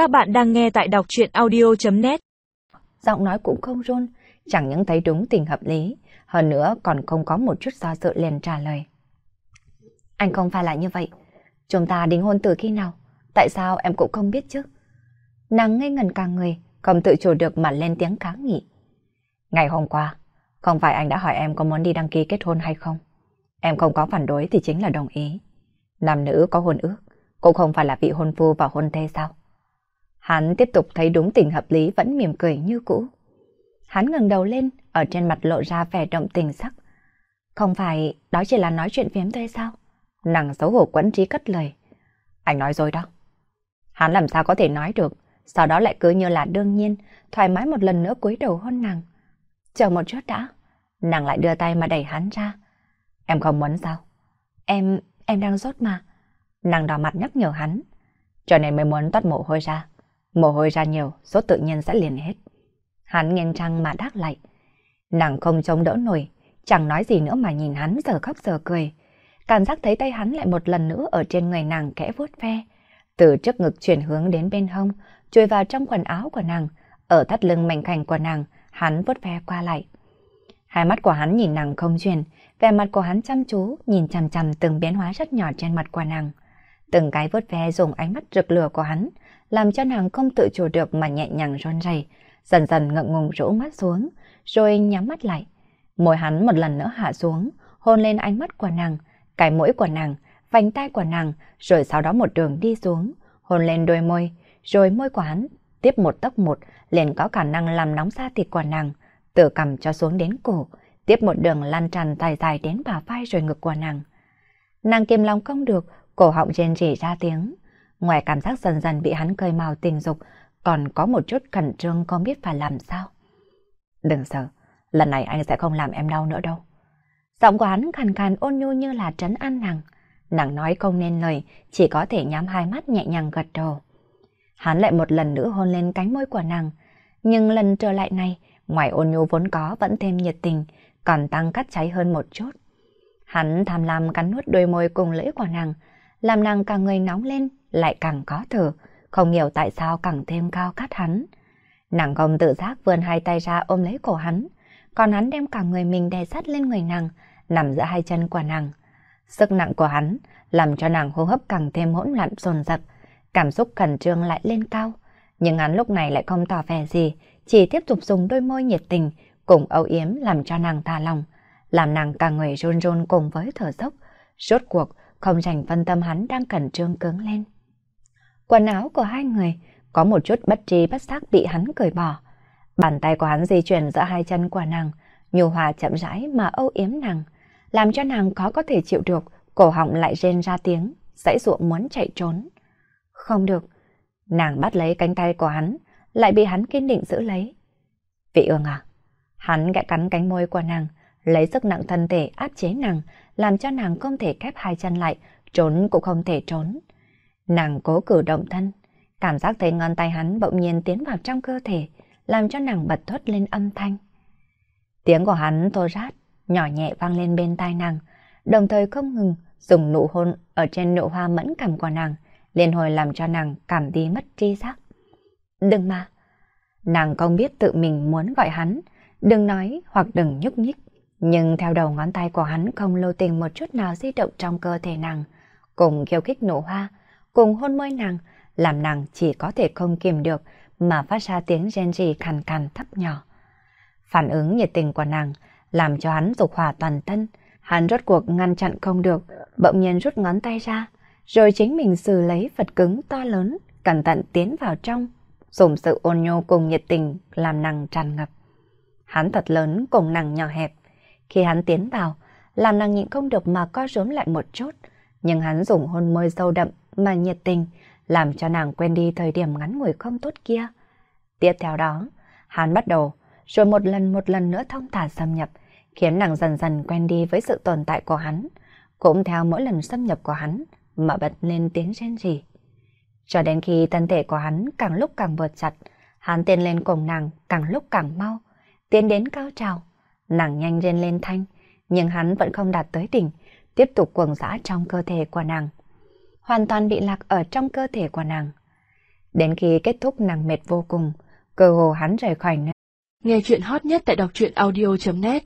Các bạn đang nghe tại đọc chuyện audio.net Giọng nói cũng không run, chẳng những thấy đúng tình hợp lý, hơn nữa còn không có một chút do dự liền trả lời. Anh không phải là như vậy. Chúng ta đính hôn từ khi nào? Tại sao em cũng không biết chứ? Nàng ngây ngần cả người, không tự chủ được mà lên tiếng kháng nghị. Ngày hôm qua, không phải anh đã hỏi em có muốn đi đăng ký kết hôn hay không? Em không có phản đối thì chính là đồng ý. Nam nữ có hôn ước, cũng không phải là vị hôn phu và hôn thê sao? Hắn tiếp tục thấy đúng tình hợp lý vẫn mỉm cười như cũ. Hắn ngẩng đầu lên, ở trên mặt lộ ra vẻ động tình sắc. Không phải đó chỉ là nói chuyện phiếm thôi sao? Nàng xấu hổ quẫn trí cất lời. Anh nói rồi đó. Hắn làm sao có thể nói được, sau đó lại cứ như là đương nhiên, thoải mái một lần nữa cúi đầu hôn nàng. Chờ một chút đã. Nàng lại đưa tay mà đẩy hắn ra. Em không muốn sao? Em, em đang rốt mà. Nàng đỏ mặt nhắc nhở hắn. Cho nên mới muốn toát mồ hôi ra. Mồ hôi ra nhiều, sốt tự nhiên sẽ liền hết. Hắn nghiêng trăng mà đáp lại. Nàng không chống đỡ nổi, chẳng nói gì nữa mà nhìn hắn giờ khóc giờ cười. Cảm giác thấy tay hắn lại một lần nữa ở trên người nàng kẽ vuốt ve. Từ trước ngực chuyển hướng đến bên hông, chui vào trong quần áo của nàng, ở thắt lưng mảnh khảnh của nàng, hắn vuốt ve qua lại. Hai mắt của hắn nhìn nàng không chuyển, vẻ mặt của hắn chăm chú, nhìn chằm chằm từng biến hóa rất nhỏ trên mặt của nàng. Từng cái vớt ve dùng ánh mắt rực lửa của hắn, làm cho nàng không tự chủ được mà nhẹ nhàng run rẩy, dần dần ngượng ngùng rũ mắt xuống, rồi nhắm mắt lại. Môi hắn một lần nữa hạ xuống, hôn lên ánh mắt của nàng, cái mũi của nàng, vành tai của nàng, rồi sau đó một đường đi xuống, hôn lên đôi môi, rồi môi của hắn tiếp một tốc một liền có khả năng làm nóng da thịt của nàng, từ cằm cho xuống đến cổ, tiếp một đường lan tràn dài dài đến bả vai rồi ngực của nàng. Nàng kiềm lòng không được, cổ họng trên chỉ ra tiếng. Ngoài cảm giác dần dần bị hắn cơi màu tình dục, còn có một chút khẩn trương không biết phải làm sao. Đừng sợ, lần này anh sẽ không làm em đau nữa đâu. Giọng của hắn khàn khàn ôn nhu như là trấn an nàng. Nàng nói không nên lời, chỉ có thể nhắm hai mắt nhẹ nhàng gật đầu. Hắn lại một lần nữa hôn lên cánh môi của nàng. Nhưng lần trở lại này, ngoài ôn nhu vốn có vẫn thêm nhiệt tình, còn tăng cắt cháy hơn một chút. Hắn tham lam cắn nuốt đôi môi cùng lưỡi của nàng, làm nàng càng người nóng lên, lại càng có thở, không hiểu tại sao càng thêm cao cắt hắn. Nàng không tự giác vươn hai tay ra ôm lấy cổ hắn, còn hắn đem cả người mình đè sát lên người nàng, nằm giữa hai chân của nàng. Sức nặng của hắn làm cho nàng hô hấp càng thêm hỗn loạn dồn dập, cảm xúc khẩn trương lại lên cao. Nhưng hắn lúc này lại không tỏ vẻ gì, chỉ tiếp tục dùng đôi môi nhiệt tình cùng âu yếm làm cho nàng tà lòng, làm nàng cả người run run cùng với thở dốc. Rốt cuộc, không dành phân tâm hắn đang cẩn trương cứng lên. Quần áo của hai người có một chút bất trí bất giác bị hắn cởi bỏ. Bàn tay của hắn di chuyển giữa hai chân của nàng, nhu hòa chậm rãi mà âu yếm nàng, làm cho nàng khó có thể chịu được, cổ họng lại rên ra tiếng, dãy ruộng muốn chạy trốn. Không được, nàng bắt lấy cánh tay của hắn, lại bị hắn kiên định giữ lấy. Vị ương à? Hắn gãy cắn cánh môi của nàng, lấy sức nặng thân thể áp chế nàng, làm cho nàng không thể khép hai chân lại, trốn cũng không thể trốn. Nàng cố cử động thân, cảm giác thấy ngón tay hắn bỗng nhiên tiến vào trong cơ thể, làm cho nàng bật thốt lên âm thanh. Tiếng của hắn thô rát, nhỏ nhẹ vang lên bên tai nàng, đồng thời không ngừng dùng nụ hôn ở trên nụ hoa mẫn cảm của nàng, liên hồi làm cho nàng cảm đi mất tri giác. Đừng mà! Nàng không biết tự mình muốn gọi hắn, đừng nói hoặc đừng nhúc nhích. Nhưng theo đầu ngón tay của hắn không lưu tình một chút nào di động trong cơ thể nàng, cùng khiêu khích nụ hoa, cùng hôn môi nàng, làm nàng chỉ có thể không kìm được mà phát ra tiếng rên rỉ khàn khàn thấp nhỏ. Phản ứng nhiệt tình của nàng làm cho hắn dục hỏa toàn thân, hắn rốt cuộc ngăn chặn không được, bỗng nhiên rút ngón tay ra, rồi chính mình xử lấy vật cứng to lớn, cẩn thận tiến vào trong, dùng sự ôn nhô cùng nhiệt tình làm nàng tràn ngập. Hắn thật lớn cùng nàng nhỏ hẹp, khi hắn tiến vào, làm nàng nhịn không được mà co rúm lại một chút, nhưng hắn dùng hôn môi sâu đậm mà nhiệt tình, làm cho nàng quên đi thời điểm ngắn ngủi không tốt kia. Tiếp theo đó, hắn bắt đầu, rồi một lần một lần nữa thông thả xâm nhập, khiến nàng dần dần quen đi với sự tồn tại của hắn, cũng theo mỗi lần xâm nhập của hắn mà bật lên tiếng rên rỉ. Cho đến khi thân thể của hắn càng lúc càng vượt chặt, hắn tiến lên cùng nàng càng lúc càng mau, tiến đến cao trào. Nàng nhanh rên lên thanh, nhưng hắn vẫn không đạt tới đỉnh, tiếp tục cuồng dã trong cơ thể của nàng. Hoàn toàn bị lạc ở trong cơ thể của nàng. Đến khi kết thúc nàng mệt vô cùng, cơ hồ hắn rời khỏi nơi. Nghe chuyện hot nhất tại đọc truyện audio.net